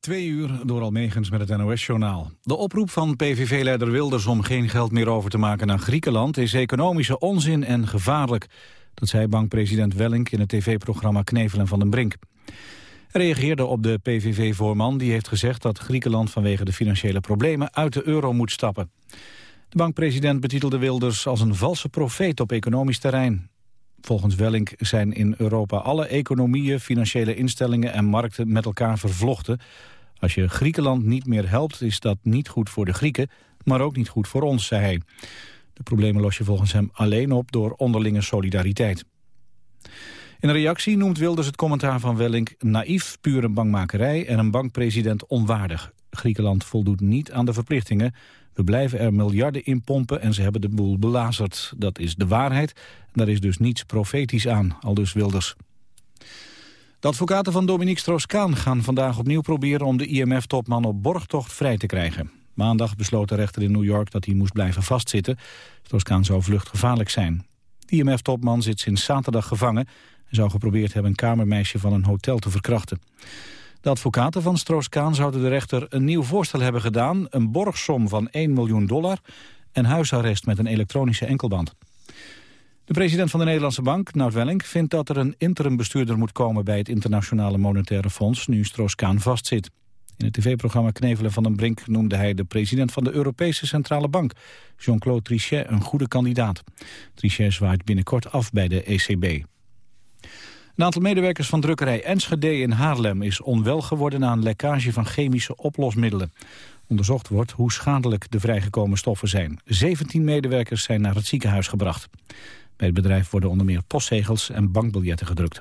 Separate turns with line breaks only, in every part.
Twee uur door Almegens met het NOS-journaal. De oproep van PVV-leider Wilders om geen geld meer over te maken naar Griekenland... is economische onzin en gevaarlijk. Dat zei bankpresident Wellink in het tv-programma Knevel en Van den Brink. Hij reageerde op de PVV-voorman die heeft gezegd... dat Griekenland vanwege de financiële problemen uit de euro moet stappen. De bankpresident betitelde Wilders als een valse profeet op economisch terrein. Volgens Wellink zijn in Europa alle economieën, financiële instellingen en markten met elkaar vervlochten. Als je Griekenland niet meer helpt, is dat niet goed voor de Grieken, maar ook niet goed voor ons, zei hij. De problemen los je volgens hem alleen op door onderlinge solidariteit. In een reactie noemt Wilders het commentaar van Wellink naïef, pure bankmakerij en een bankpresident onwaardig. Griekenland voldoet niet aan de verplichtingen. We blijven er miljarden in pompen en ze hebben de boel belazerd. Dat is de waarheid. Daar is dus niets profetisch aan, aldus Wilders. De advocaten van Dominique Strauss-Kaan gaan vandaag opnieuw proberen om de IMF-topman op borgtocht vrij te krijgen. Maandag besloot de rechter in New York dat hij moest blijven vastzitten. Strauss-Kaan zou vluchtgevaarlijk zijn. De IMF-topman zit sinds zaterdag gevangen en zou geprobeerd hebben een kamermeisje van een hotel te verkrachten. De advocaten van Stroos-Kaan zouden de rechter een nieuw voorstel hebben gedaan... een borgsom van 1 miljoen dollar en huisarrest met een elektronische enkelband. De president van de Nederlandse Bank, Nout Welling, vindt dat er een interimbestuurder moet komen bij het Internationale Monetaire Fonds, nu Stroos-Kaan vastzit. In het tv-programma Knevelen van den Brink noemde hij de president van de Europese Centrale Bank, Jean-Claude Trichet, een goede kandidaat. Trichet zwaait binnenkort af bij de ECB. Een aantal medewerkers van drukkerij Enschede in Haarlem is onwel geworden na een lekkage van chemische oplosmiddelen. Onderzocht wordt hoe schadelijk de vrijgekomen stoffen zijn. 17 medewerkers zijn naar het ziekenhuis gebracht. Bij het bedrijf worden onder meer postzegels en bankbiljetten gedrukt.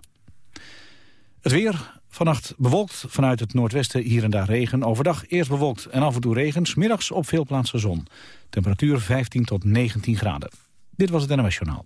Het weer, vannacht bewolkt, vanuit het noordwesten hier en daar regen. Overdag eerst bewolkt en af en toe regen, middags op veel plaatsen zon. Temperatuur 15 tot 19 graden. Dit was het NMS Journaal.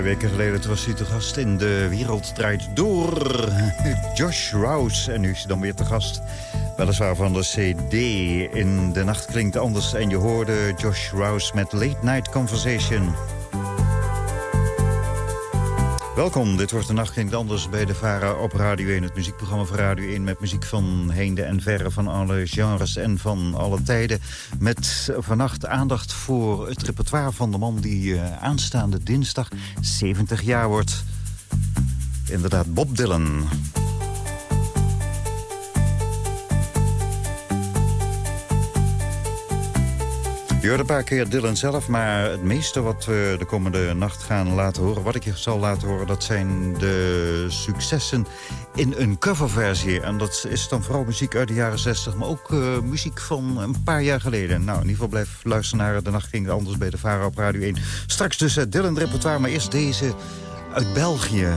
Twee weken geleden was hij te gast in De Wereld Draait Door. Josh Rouse. En nu is hij dan weer te gast. Weliswaar van de CD. In De Nacht Klinkt Anders. En je hoorde Josh Rouse met Late Night Conversation. Welkom, dit wordt de Nacht Klinkt Anders bij de VARA op Radio 1. Het muziekprogramma van Radio 1 met muziek van heinde en verre... van alle genres en van alle tijden. Met vannacht aandacht voor het repertoire van de man... die eh, aanstaande dinsdag 70 jaar wordt. Inderdaad, Bob Dylan. Je hoort een paar keer Dylan zelf, maar het meeste wat we de komende nacht gaan laten horen... wat ik je zal laten horen, dat zijn de successen in een coverversie. En dat is dan vooral muziek uit de jaren 60, maar ook eh, muziek van een paar jaar geleden. Nou, in ieder geval blijf luisteren naar De Nacht Ging Anders bij de Vara op Radio 1. Straks dus het Dylan-repertoire, maar eerst deze uit België.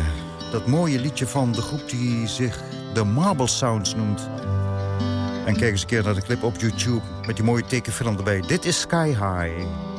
Dat mooie liedje van de groep die zich de Marble Sounds noemt. En kijk eens een keer naar de clip op YouTube met die mooie tekenfilm erbij. Dit is Sky High.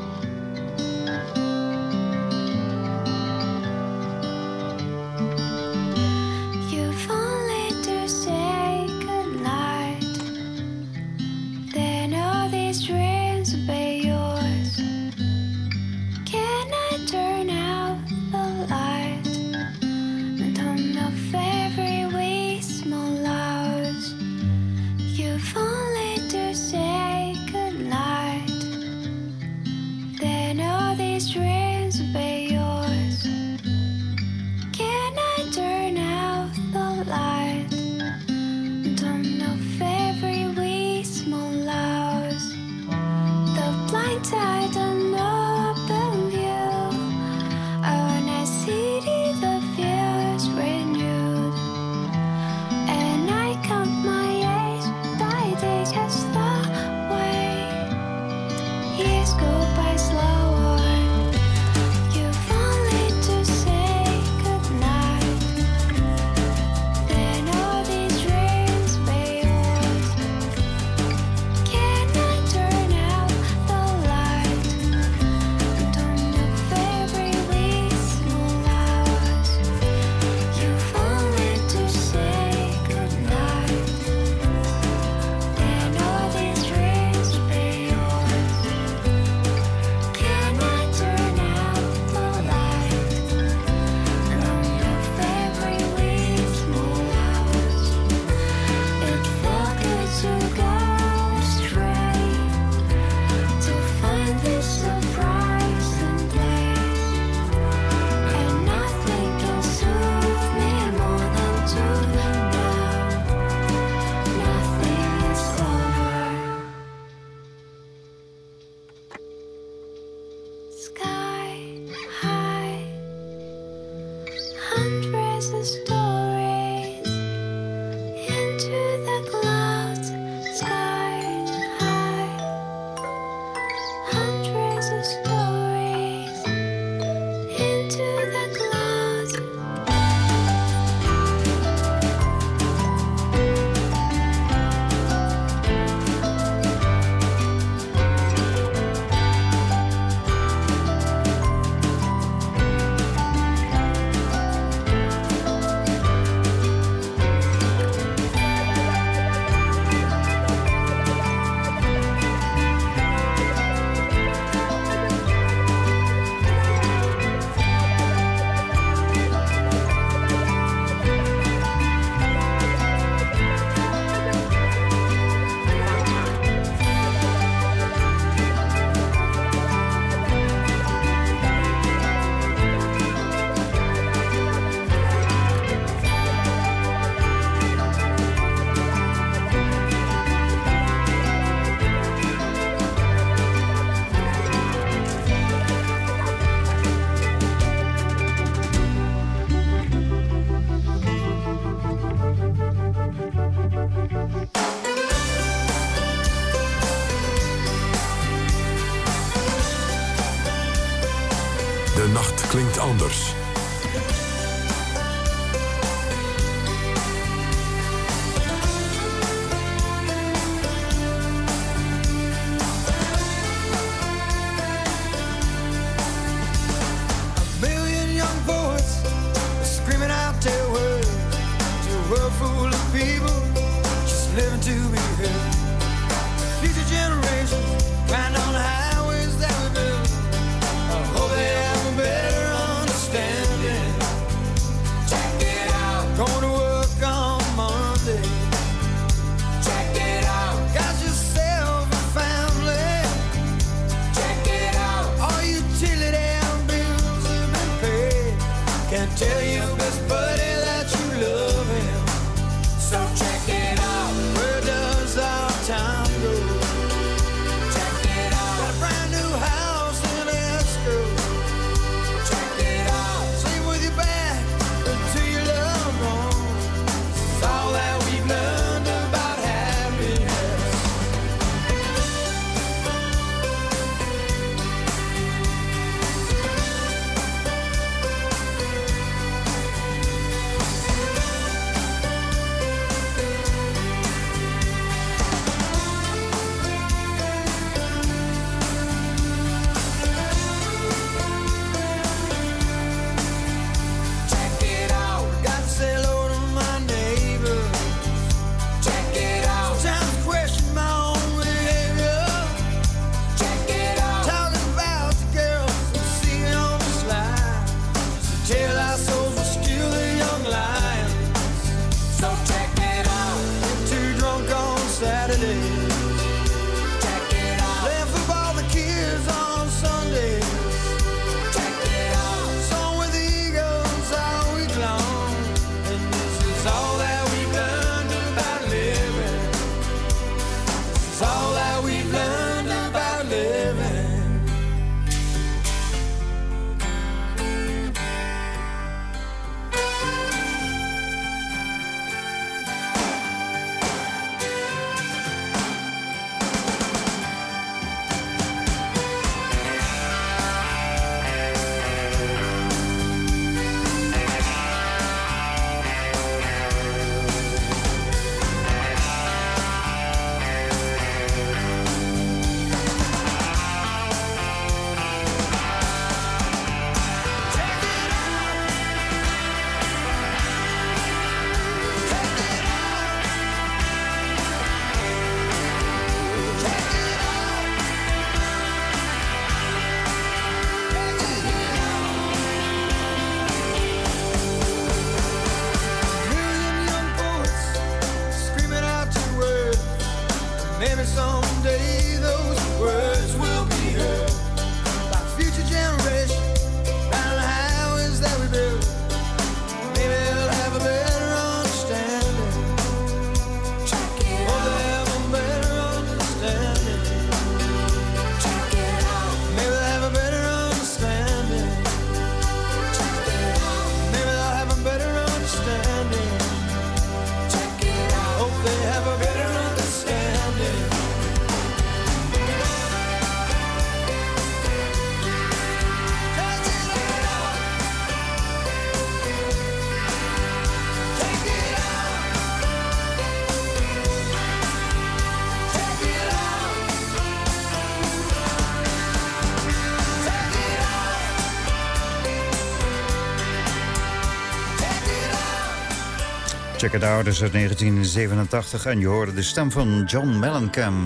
De ouders uit 1987. En je hoorde de stem van John Mellencamp.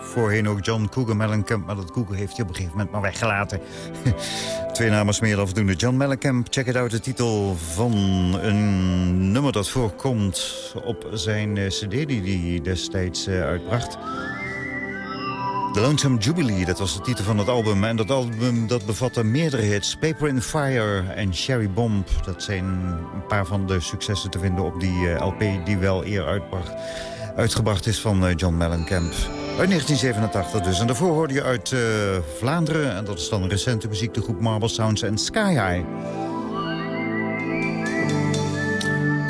Voorheen ook John Cougar Mellencamp, maar dat Cougar heeft hij op een gegeven moment maar weggelaten. Twee namens meer dan voldoende John Mellencamp, check it out, de titel van een nummer dat voorkomt op zijn eh, cd die hij destijds eh, uitbracht. The Lonesome Jubilee, dat was de titel van het album. En dat album dat bevatte meerdere hits. Paper in Fire en Sherry Bomb. Dat zijn een paar van de successen te vinden op die eh, LP die wel eer uitgebracht is van eh, John Mellencamp. Uit 1987 dus. En daarvoor hoorde je uit eh, Vlaanderen, en dat is dan recente muziek... de groep Marble Sounds en Sky High.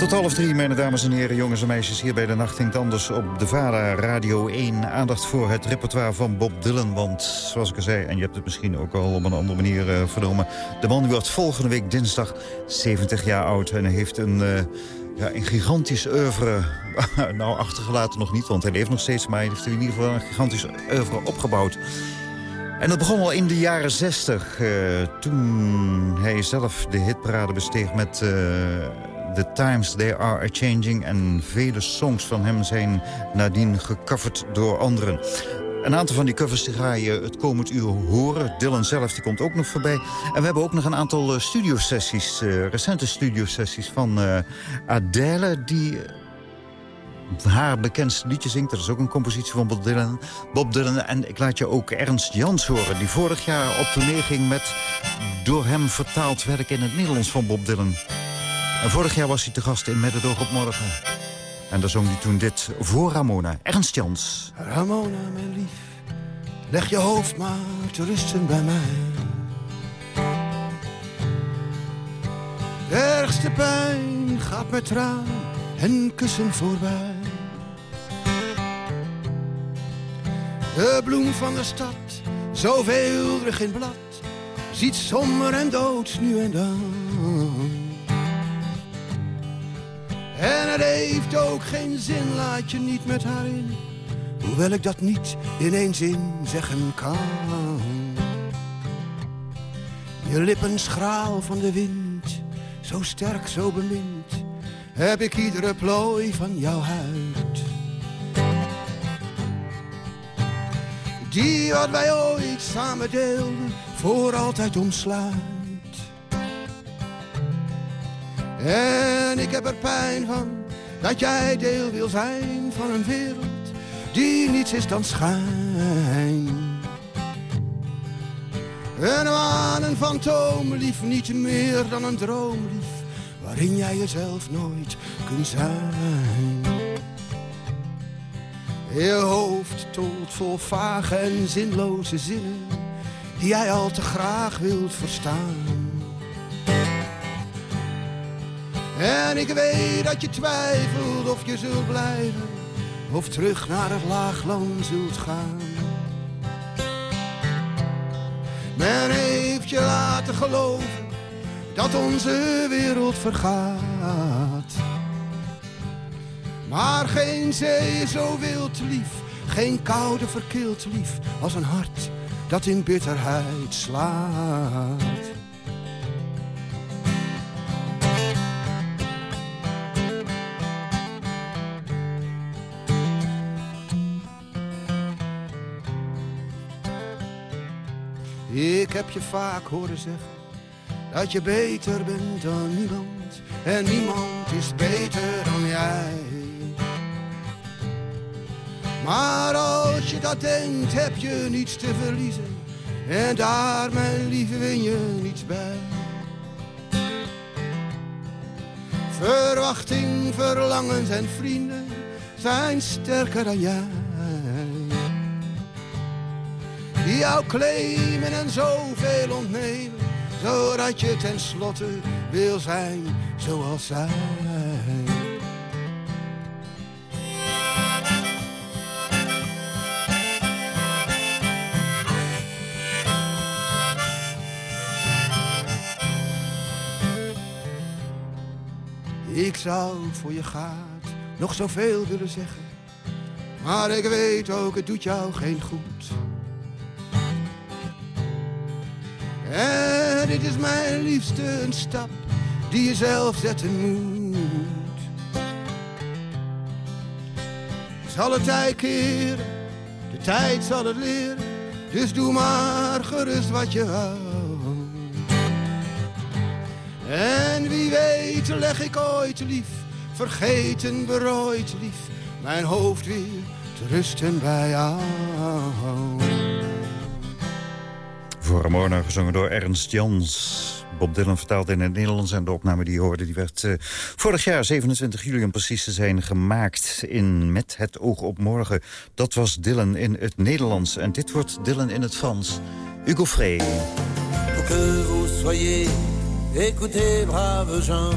Tot half drie, mijn dames en heren, jongens en meisjes... hier bij de Nacht Klinkt Anders op de VARA Radio 1. Aandacht voor het repertoire van Bob Dylan. Want, zoals ik al zei, en je hebt het misschien ook al op een andere manier uh, vernomen... de man wordt volgende week dinsdag 70 jaar oud. En heeft een, uh, ja, een gigantisch oeuvre... nou, achtergelaten nog niet, want hij leeft nog steeds... maar hij heeft in ieder geval een gigantisch oeuvre opgebouwd. En dat begon al in de jaren 60, uh, toen hij zelf de hitparade besteeg met... The Times They Are A-Changing. En vele songs van hem zijn nadien gecoverd door anderen. Een aantal van die covers ga je het komend uur horen. Dylan zelf die komt ook nog voorbij. En we hebben ook nog een aantal uh, studiosessies, uh, recente studiosessies van uh, Adele... die haar bekendste liedje zingt. Dat is ook een compositie van Bob Dylan. Bob Dylan. En ik laat je ook Ernst Jans horen... die vorig jaar op tournee ging met door hem vertaald werk in het Nederlands van Bob Dylan. En vorig jaar was hij te gast in Met op morgen. En daar zong hij toen dit voor Ramona. Ernst Jans.
Ramona, mijn lief, leg je hoofd maar te rusten bij mij. De ergste pijn gaat met traan en kussen voorbij. De bloem van de stad, zo veelrig in blad, ziet somber en dood nu en dan. Het heeft ook geen zin, laat je niet met haar in. Hoewel ik dat niet in één zin zeggen kan. Je lippen schraal van de wind, zo sterk, zo bemind. Heb ik iedere plooi van jouw huid. Die wat wij ooit samen deelden, voor altijd omsluit. En ik heb er pijn van dat jij deel wil zijn van een wereld die niets is dan schijn. Een een fantoomlief, niet meer dan een droomlief, waarin jij jezelf nooit kunt zijn. Je hoofd tolt vol vage en zinloze zinnen, die jij al te graag wilt verstaan. En ik weet dat je twijfelt of je zult blijven Of terug naar het laagland zult gaan. Men heeft je laten geloven Dat onze wereld vergaat. Maar geen zee is zo wild lief Geen koude verkild lief Als een hart dat in bitterheid slaat Ik heb je vaak horen zeggen dat je beter bent dan niemand en niemand is beter dan jij. Maar als je dat denkt, heb je niets te verliezen en daar, mijn lieve, win je niets bij. Verwachting, verlangens en vrienden zijn sterker dan jij jou claimen en zoveel ontnemen, zodat je tenslotte wil zijn zoals zij. Ik zou voor je gaat nog zoveel willen zeggen, maar ik weet ook, het doet jou geen goed. En dit is mijn liefste een stap die je zelf zetten moet. Zal het tijd keren, de tijd zal het leren. Dus doe maar gerust wat je houdt. En wie weet leg ik ooit lief, vergeten berooid lief. Mijn hoofd weer te rusten bij jou.
Voor Ramona, gezongen door Ernst Jans. Bob Dylan vertaald in het Nederlands. En de opname die je hoorde, die werd uh, vorig jaar, 27 juli om precies te zijn, gemaakt in Met het oog op morgen. Dat was Dylan in het Nederlands. En dit wordt Dylan in het Frans. Hugo Frey.
Pour que vous soyez, écoutez, braves gens.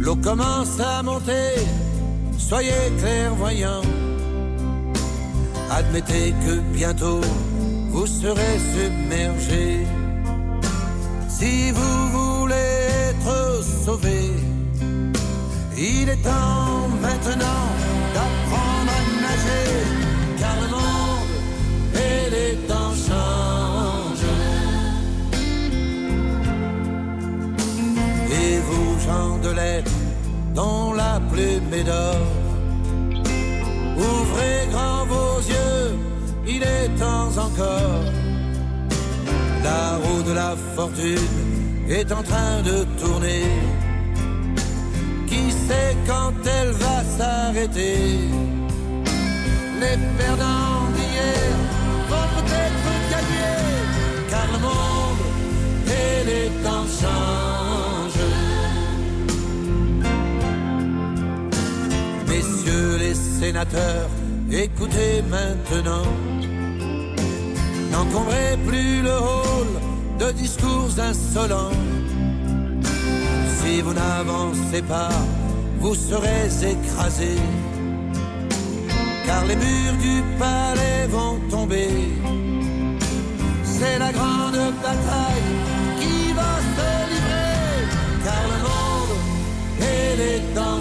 l'eau commence à monter, soyez clairvoyants. Admettez que bientôt vous serez submergé. Si vous voulez être sauvé, il est temps maintenant d'apprendre à nager, car le monde et les temps changent. Et vous, gens de lettres, dont la plume est d'or, ouvrez grand vos yeux, il est temps encore. La roue de la fortune est en train de tourner. Qui sait quand elle va s'arrêter? Les perdants d'hier vont peut-être gagner, car le monde et les temps changent. Messieurs les sénateurs, écoutez maintenant. N'encombrez plus le hall de discours insolents. Si vous n'avancez pas, vous serez écrasés. Car les murs du palais vont tomber. C'est la grande bataille qui va se livrer. Car le monde et les temps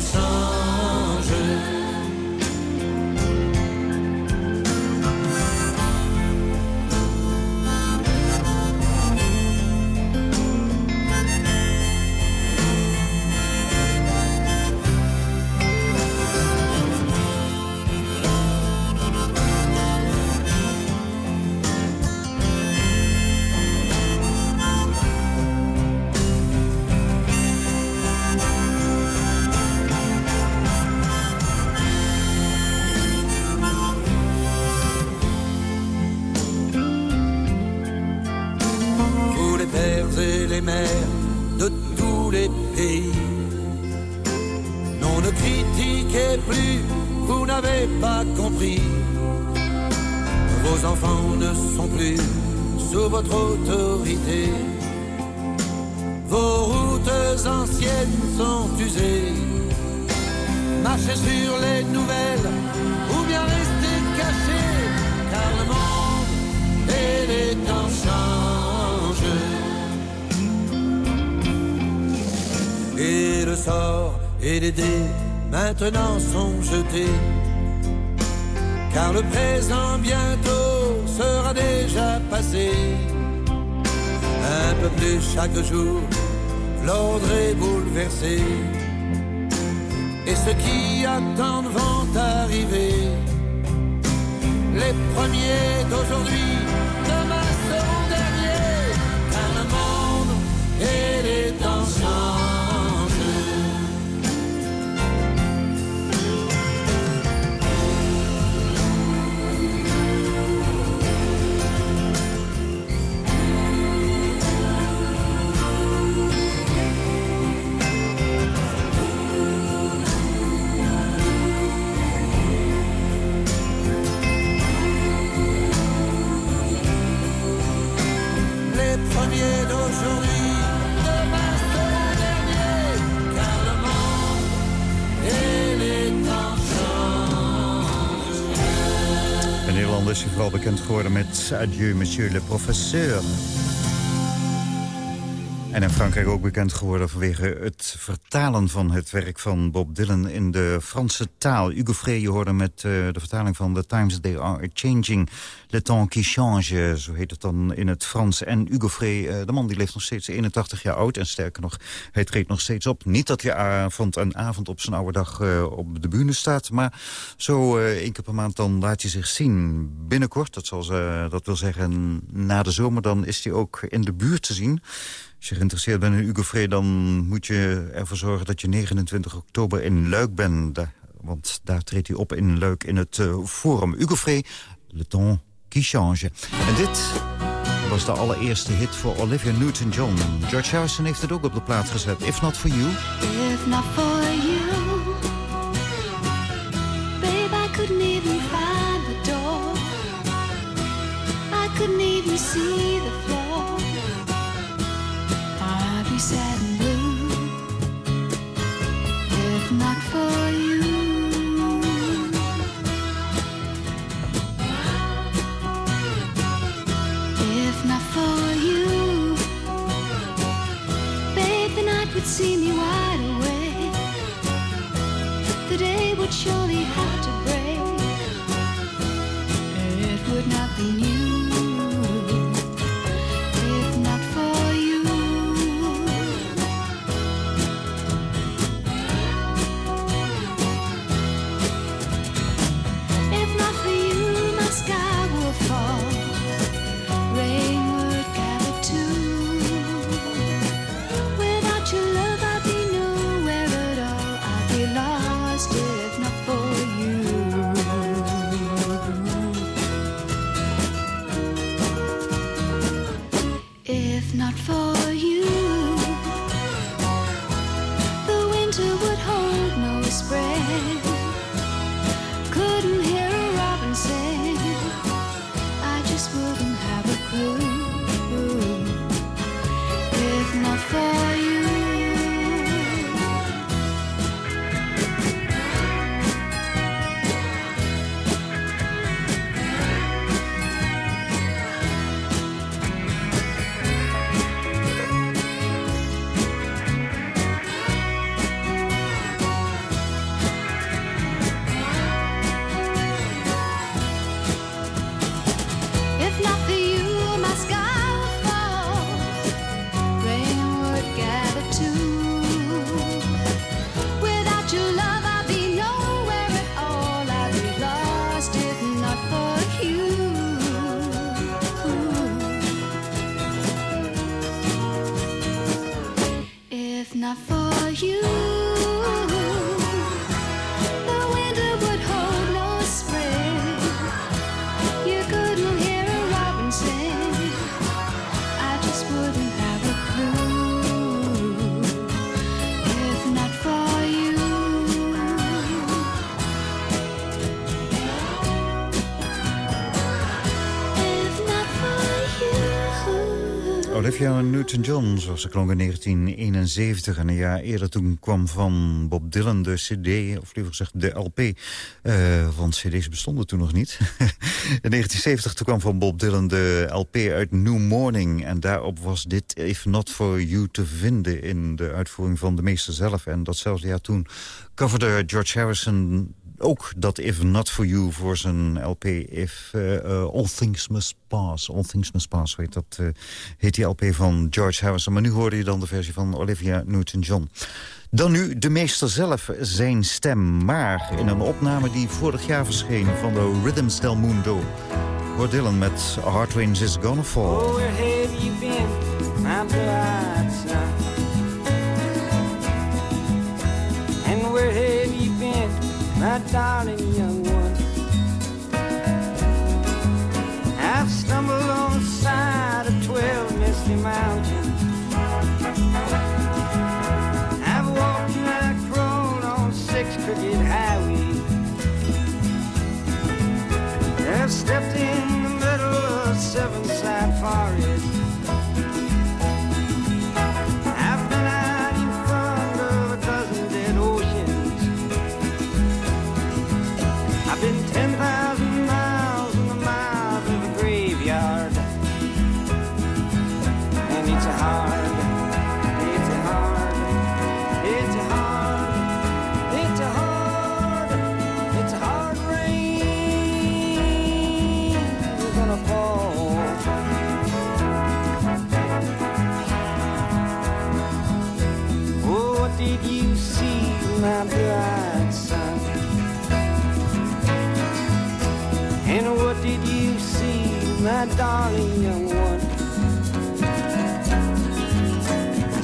autorité. Vos routes anciennes sont usées. Marchez sur les nouvelles ou bien restez cachés, car le monde et les temps changent. Et le sort et les dés maintenant sont jetés. Car le présent bientôt sera déjà passé. Plus chaque jour, l'ordre est bouleversé. Et ceux qui attendent vont arriver. Les premiers d'aujourd'hui, demain seront derniers. Car le monde et les temps
Nederland is vooral bekend geworden met Adieu, monsieur le professeur. En in Frankrijk ook bekend geworden vanwege het vertalen van het werk van Bob Dylan in de Franse taal. Hugo Frey, je hoorde met eh, de vertaling van The Times They Are Changing. Le temps qui change, zo heet het dan in het Frans. En Hugo Frey, eh, de man die leeft nog steeds 81 jaar oud. En sterker nog, hij treedt nog steeds op. Niet dat hij avond en avond op zijn oude dag eh, op de bühne staat. Maar zo één keer per maand dan laat hij zich zien. Binnenkort, dat, zal ze, dat wil zeggen na de zomer, dan is hij ook in de buurt te zien. Als je geïnteresseerd bent in Hugo Frey, dan moet je ervoor zorgen dat je 29 oktober in Luik bent. Want daar treedt hij op in Luik in het eh, Forum. Hugo Frey, Le Temps qui change. En dit was de allereerste hit voor Olivia Newton-John. George Harrison heeft het ook op de plaats gezet. If Not For You.
If not for you, babe, I couldn't even find the door. I couldn't even see see me wide awake, the day would surely
Newton-John, zoals ze klonk in 1971. En een jaar eerder toen kwam van Bob Dylan de cd, of liever gezegd de LP. eh, want cd's bestonden toen nog niet. in 1970 toen kwam van Bob Dylan de LP uit New Morning. En daarop was dit If Not For You te vinden in de uitvoering van de meester zelf. En datzelfde jaar toen coverde George Harrison ook dat If Not For You voor zijn LP If eh, All Things Must Pass. All Things Must Pass, weet dat, eh, heet die LP van George Harrison. Maar nu hoorde je dan de versie van Olivia Newton-John. Dan nu de meester zelf, zijn stem. Maar in een opname die vorig jaar verscheen van de Rhythms del Mundo... hoort Dylan met A Is Gonna Fall.
Oh, where have you been, my darling young one? I've stumbled on the side of twelve misty mountains. I've walked and I crawled on six crooked highways. I've stepped in the middle of seven side forest. Darling young one? I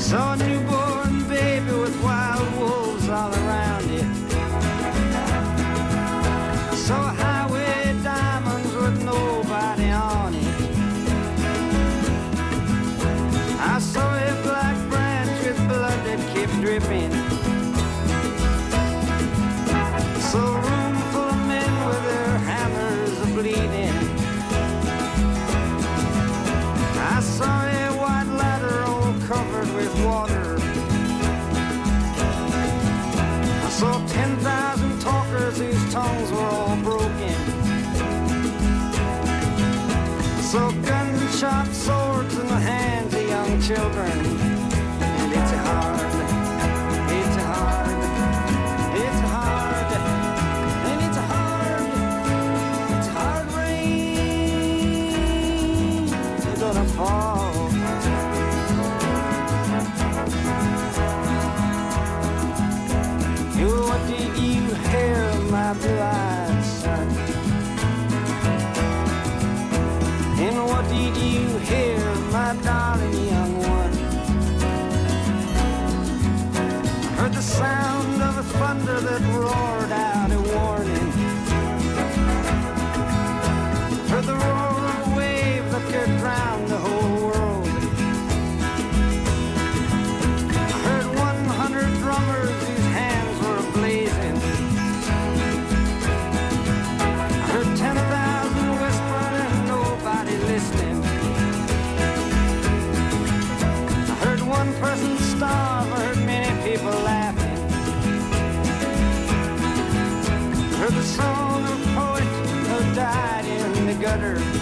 So silk and chops in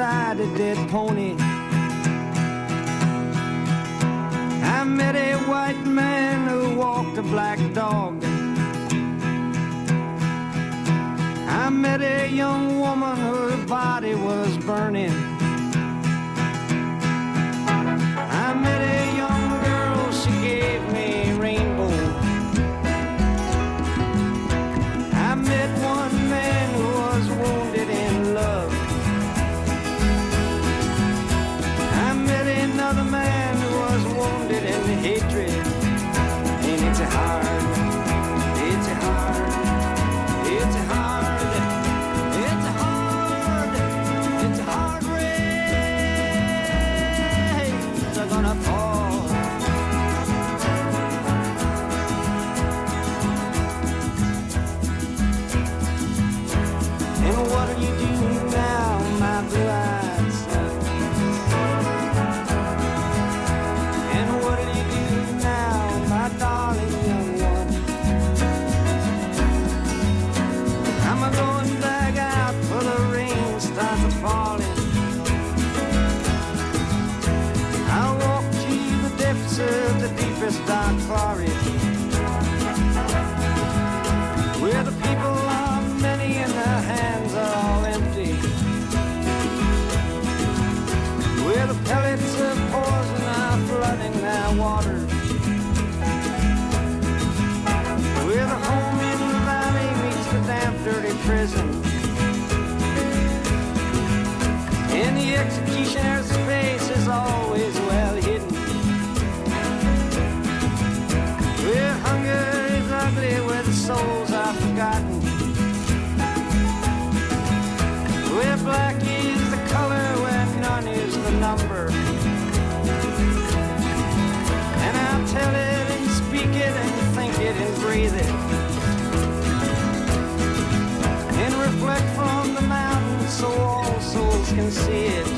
beside a dead pony. I met a white man who walked a black dog. I met a young woman whose body was burning. Can see it.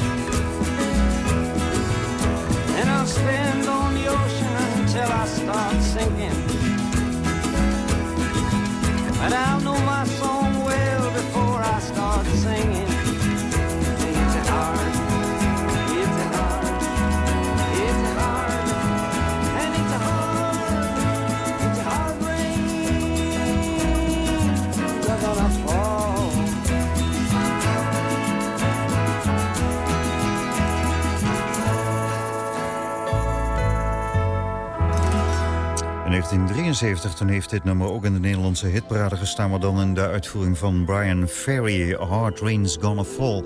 1973 toen heeft dit nummer ook in de Nederlandse hitparade gestaan... maar dan in de uitvoering van Brian Ferry, Hard Rain's Gonna Fall.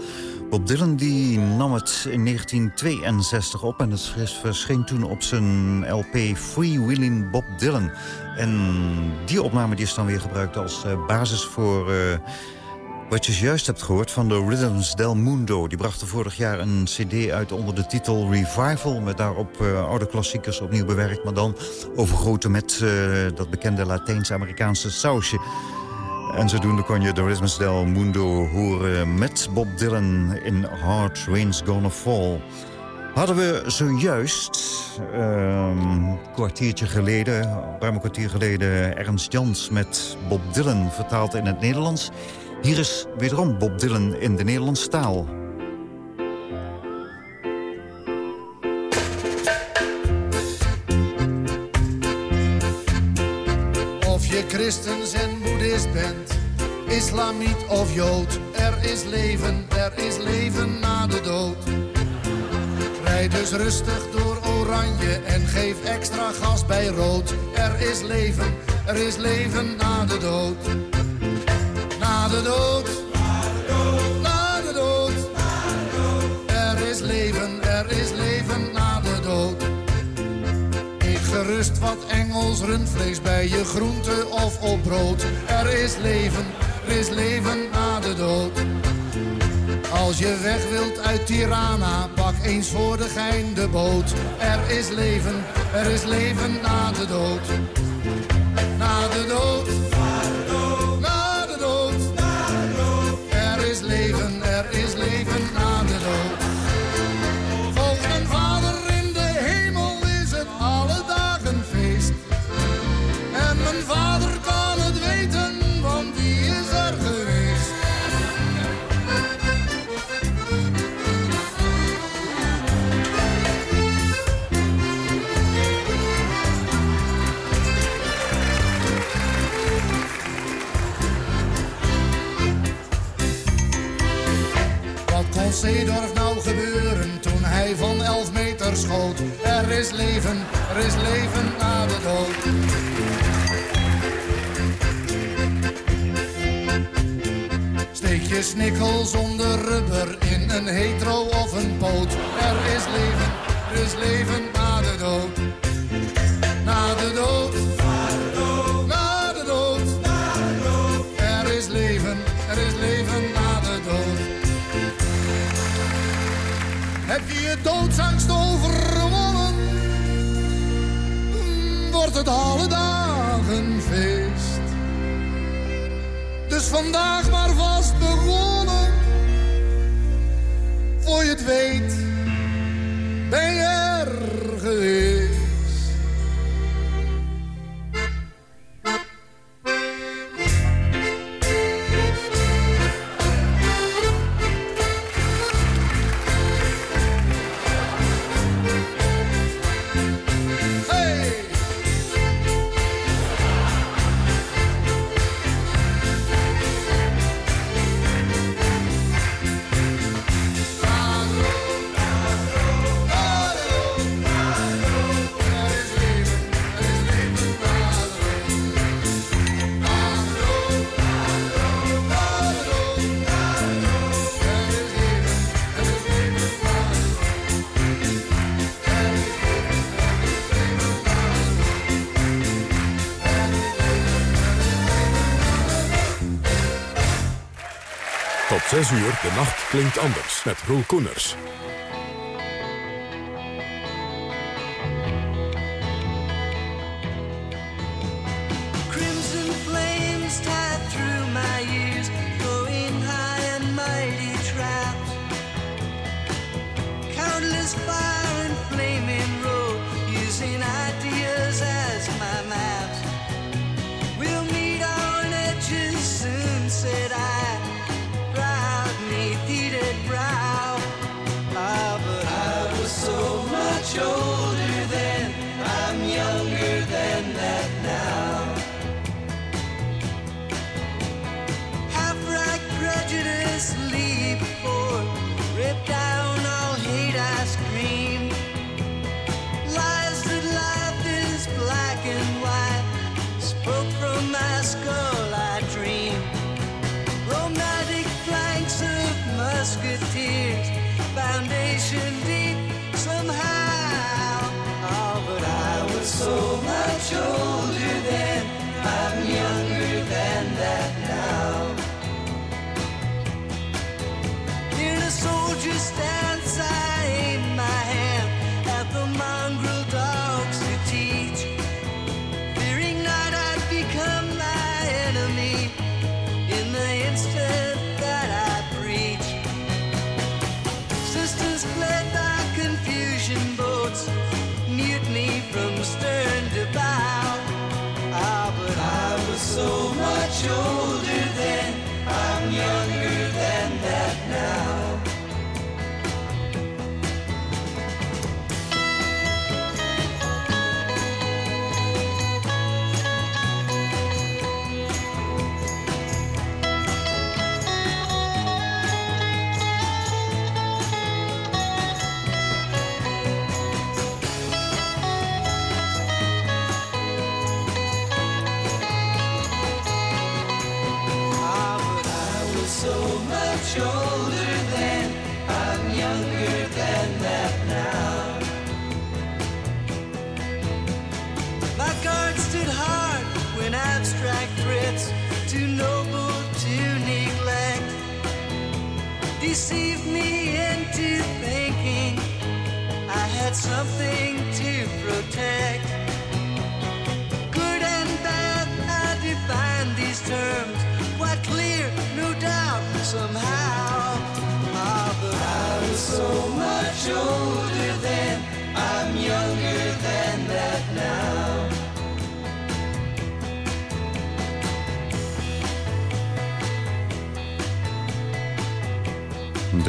Bob Dylan die nam het in 1962 op en het verscheen toen op zijn LP Freewheeling Bob Dylan. En die opname die is dan weer gebruikt als eh, basis voor... eh, wat je juist hebt gehoord van de Rhythms del Mundo. Die brachten vorig jaar een cd uit onder de titel Revival... met daarop eh, oude klassiekers opnieuw bewerkt... maar dan overgoten met eh, dat bekende Latijns-Amerikaanse sausje. En zodoende kon je de Rhythms del Mundo horen met Bob Dylan in Hard Rain's Gonna Fall. Hadden we zojuist, ehm, een kwartiertje geleden, ruim een kwartier geleden... Ernst Jans met Bob Dylan vertaald in het Nederlands... Hier is wederom Bob Dylan in de Nederlandse taal.
Of je christens en boeddhist bent, islamiet of jood. Er is leven, er is leven na de dood. Rijd dus rustig door oranje en geef extra gas bij rood. Er is leven, er is leven na de dood. De dood. Na de dood. Er is leven, er is leven na de dood. Eet gerust wat Engels rundvlees bij je groente of op brood. Er is leven, er is leven na de dood. Als je weg wilt uit Tirana, pak eens voor de gein de boot. Er is leven, er is leven na de dood. Na de dood. Is leven, er is leven is leven, er is leven na de dood. Steek je snikkel zonder rubber in een hetero of een poot. Er is leven, er is leven na de dood. Na de dood. Na de dood. Er is leven, er is leven na de dood. Heb je je doodsangst het alle dagen feest. Dus vandaag maar vast begonnen. Voor je het weet,
6 uur, de nacht klinkt anders. Met Roel Koeners.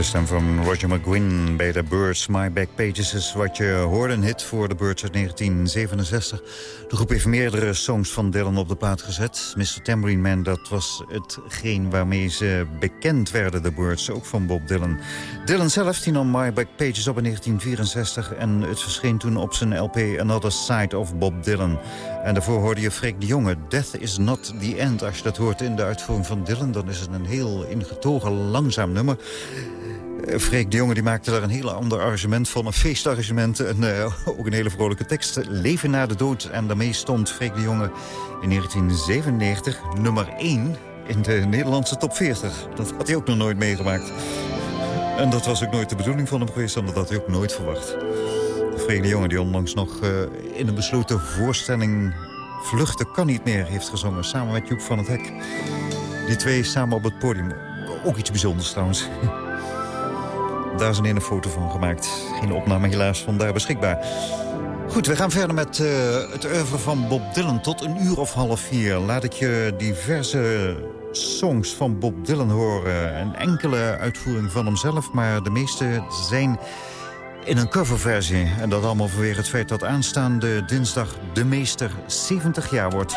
Stem van Roger McGuinn bij de Birds. My Back Pages is wat je hoorde. Een hit voor de Birds uit 1967. De groep heeft meerdere songs van Dylan op de plaat gezet. Mr. Tambourine Man, dat was hetgeen waarmee ze bekend werden, de Birds. Ook van Bob Dylan. Dylan zelf die nam My Back Pages op in 1964. En het verscheen toen op zijn LP Another Side of Bob Dylan. En daarvoor hoorde je Freek de Jonge. Death is not the end. Als je dat hoort in de uitvoering van Dylan... dan is het een heel ingetogen, langzaam nummer. Eh, Freek de Jonge die maakte daar een heel ander arrangement van. Een feestarrangement en eh, ook een hele vrolijke tekst. Leven na de dood. En daarmee stond Freek de Jonge in 1997 nummer 1 in de Nederlandse top 40. Dat had hij ook nog nooit meegemaakt. En dat was ook nooit de bedoeling van hem geweest. En dat had hij ook nooit verwacht. Freek de Jonge die onlangs nog eh, in een besloten voorstelling... Vluchten kan niet meer heeft gezongen. Samen met Joep van het Hek. Die twee samen op het podium. Ook iets bijzonders trouwens. Daar is een ene foto van gemaakt. Geen opname helaas vandaar beschikbaar. Goed, we gaan verder met eh, het oeuvre van Bob Dylan tot een uur of half vier. Laat ik je diverse songs van Bob Dylan horen. Een enkele uitvoering van hemzelf, maar de meeste zijn in een coverversie. En dat allemaal vanwege het feit dat aanstaande dinsdag de meester 70 jaar wordt.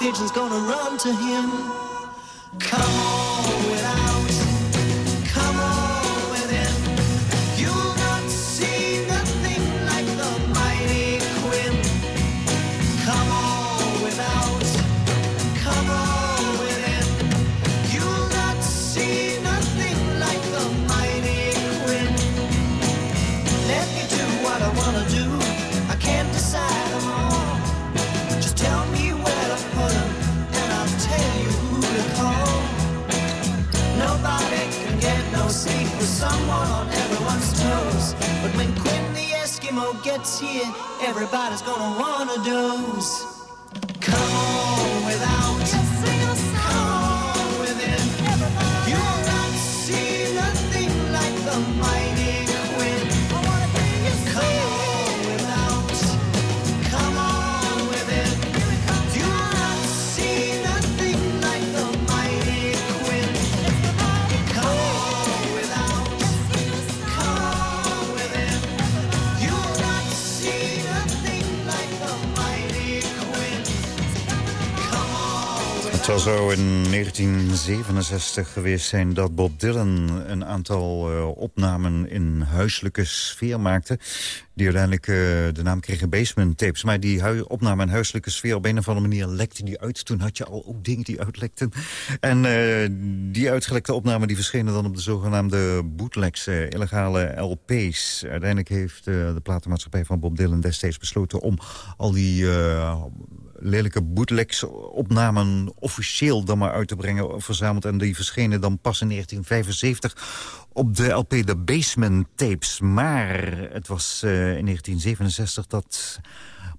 Pigeons gonna run to him. Everybody's gonna wanna doze.
In 1967 geweest zijn dat Bob Dylan een aantal eh, opnamen in huiselijke sfeer maakte. Die uiteindelijk eh, de naam kregen Basement Tapes. Maar die opname in huiselijke sfeer op een of andere manier lekte die uit. Toen had je al ook dingen die uitlekten. En eh, die uitgelekte opnamen die verschenen dan op de zogenaamde bootlegs, illegale LP's. Uiteindelijk heeft de platenmaatschappij van Bob Dylan destijds besloten om al die... lelijke bootlegs-opnamen officieel dan maar uit te brengen, verzameld. En die verschenen dan pas in 1975 op de LP The Basement Tapes. Maar het was eh, in 1967 dat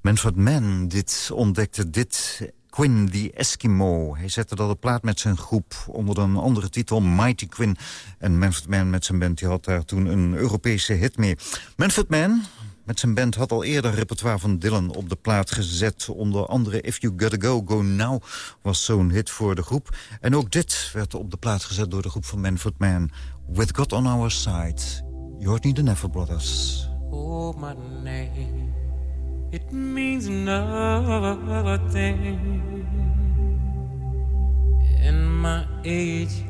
Manfred Mann dit ontdekte, dit... Quinn, the Eskimo. Hij zette dat op plaat met zijn groep onder een andere titel, Mighty Quinn. En Manfred Mann met zijn band had daar toen een Europese hit mee. Manfred Mann, met zijn band had al eerder repertoire van Dylan op de plaat gezet. Onder andere If You Gotta Go, Go Now was zo'n hit voor de groep. En ook dit werd op de plaat gezet door de groep van Manfred Mann. With God on Our Side. Je hoort niet de Never Brothers.
Oh, my name, it means nothing. And my age,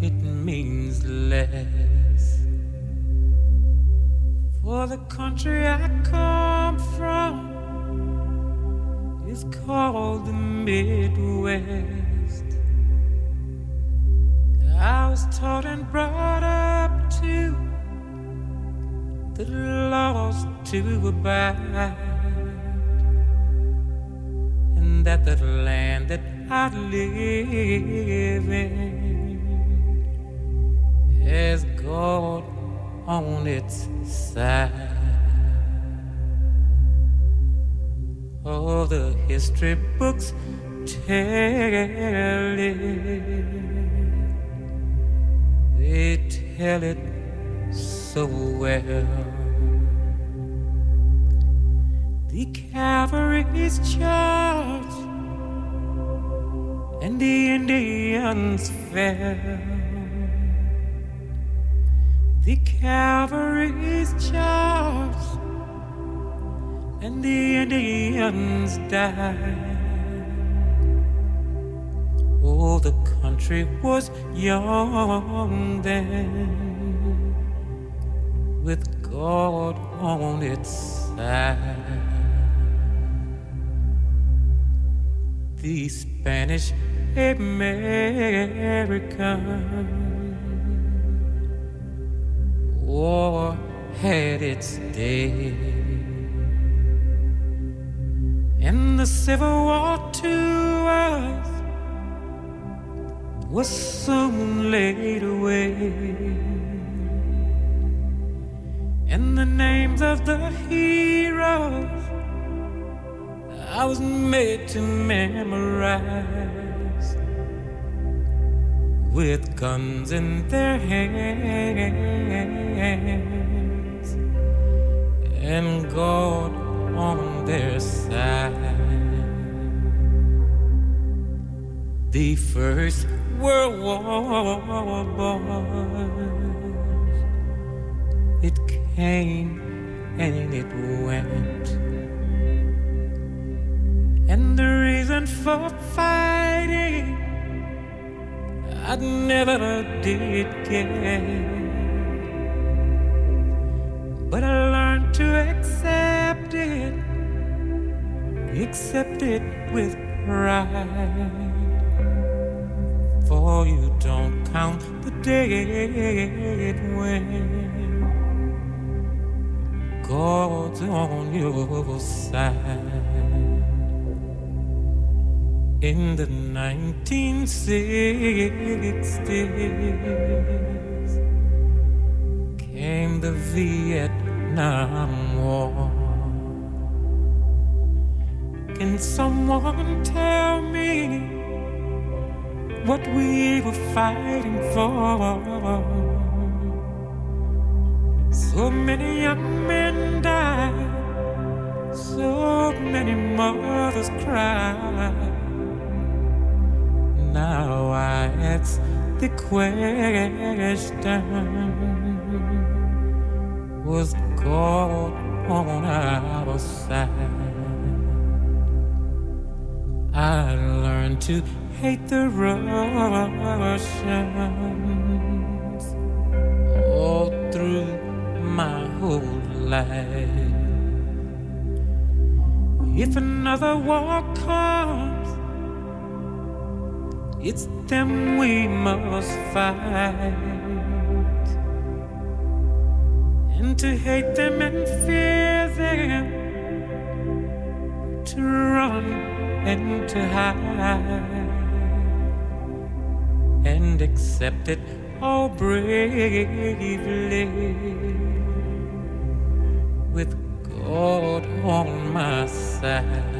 it means less. For the country I come from is called the Midwest. I was taught and brought up to the laws to abide, and that the land that I live in has God on its side. Oh, the history books tell it. They tell it so well. The cavalry's charge and the Indians fell. The cavalry's charge and the Indians died. Oh, the country was young then, with God on its side. The Spanish American war had its day, and the Civil War to us was soon laid away. And the names of the heroes I was made to memorize with guns in their hands and God on their side. The first World War boys. It came and it went. And the reason for fighting I never did get. But I learned to accept it, accept it with pride for you don't count the dead when God's on your side. In the 1960s came the Vietnam War. Can someone tell me? what we were fighting for. So many young men died, so many mothers cried. Now I ask the question Was God on our side? I learned to hate the Russians all through my whole life. If another war comes, it's them we must fight. And to hate them and fear them, to run and to hide, and accept it all bravely with God on my side.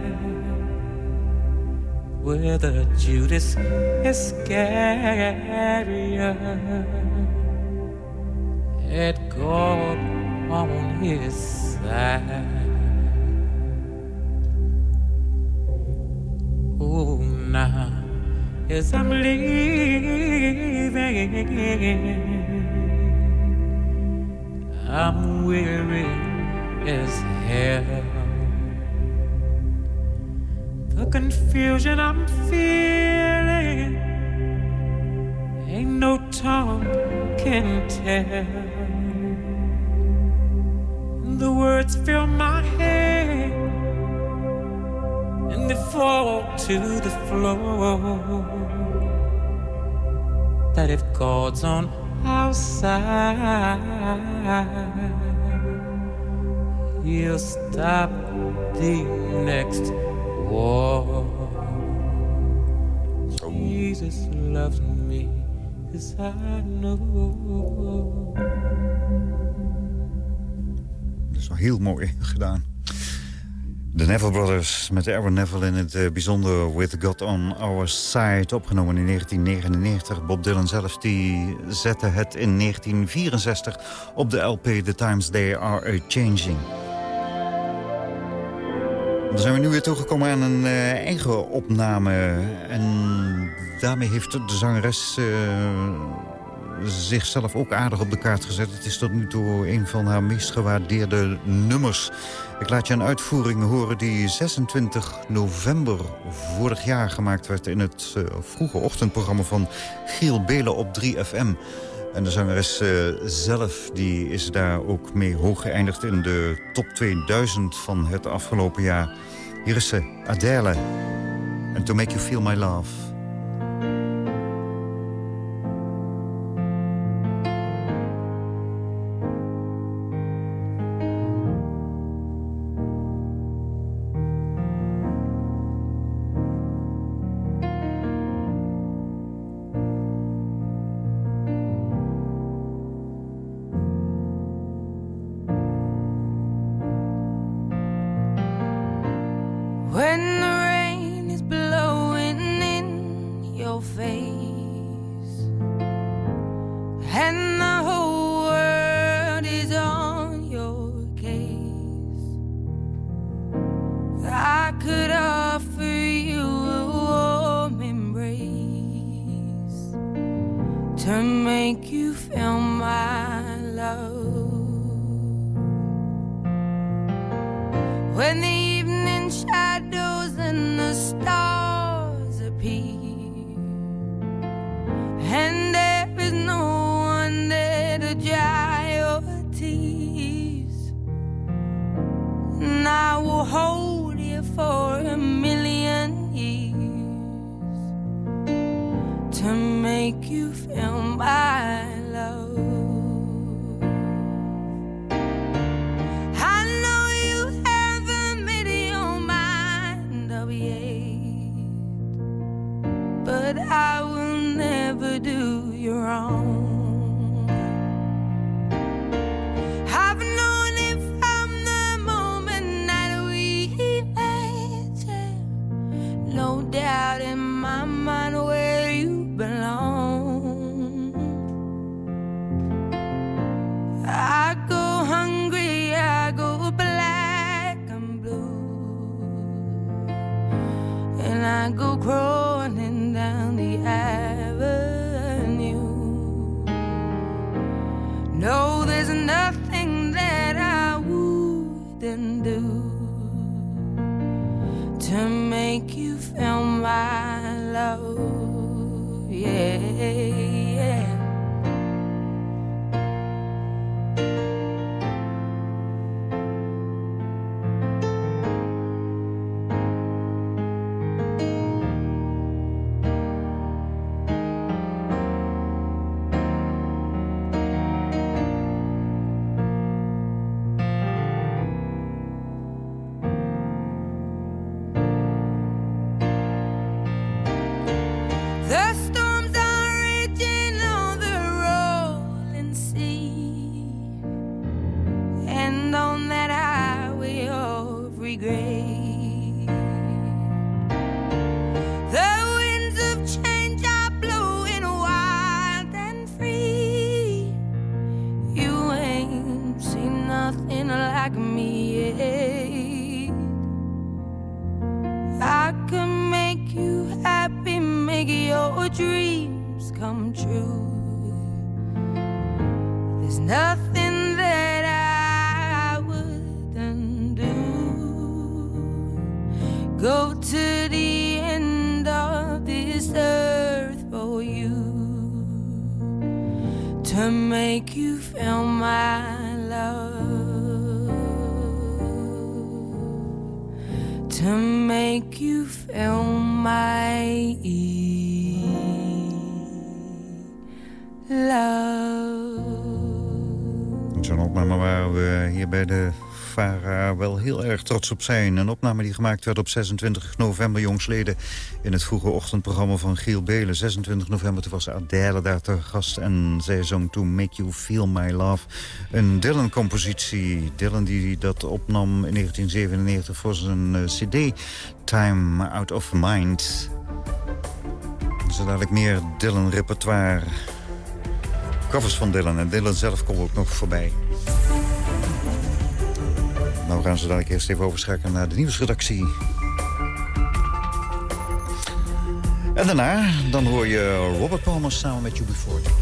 whether Judas Iscariot had God on his side. Oh, now as I'm leaving, I'm weary as hell. The confusion I'm feeling ain't no tongue can tell. The words fill my head and they fall to the floor. That if God's on our side, He'll stop the next war. Jesus loves me, as I know.
Dat is wel heel mooi gedaan. De Neville Brothers met Aaron Neville in het eh, bijzonder With God on Our Side... opgenomen in 1999. Bob Dylan zelf die zette het in 1964 op de LP The Times They Are A-Changing. Dan zijn we nu weer toegekomen aan een eh, eigen opname. En daarmee heeft de zangeres eh, zichzelf ook aardig op de kaart gezet. Het is tot nu toe een van haar meest gewaardeerde nummers. Ik laat je een uitvoering horen die 26 november vorig jaar gemaakt werd... in het eh, vroege ochtendprogramma van Giel Belen op 3FM. En de zangeres eh, zelf die is daar ook mee hoog geëindigd in de top 2000 van het afgelopen jaar. Hier is ze, Adele. And To Make You Feel My Love.
I can make you happy, make your dreams come true. There's nothing that I wouldn't do. Go to the end of this earth for you to make you feel my love. To make you feel my love.
Zo'n opname waar we hier bij de VARA wel heel erg trots op zijn. Een opname die gemaakt werd op 26 november jongsleden... in het vroege ochtendprogramma van Giel Belen. 26 november, toen was Adele daar te gast... en zij zong To Make You Feel My Love. Een Dylan-compositie. Dylan die dat opnam in 1997 voor zijn eh, cd... Time Out of Mind. Zo dadelijk meer Dylan-repertoire... Covers van Dylan en Dylan zelf komt ook nog voorbij. Nou gaan ze dadelijk eerst even overschakelen naar de nieuwsredactie. En daarna, dan hoor je Robert Palmer samen met UB40.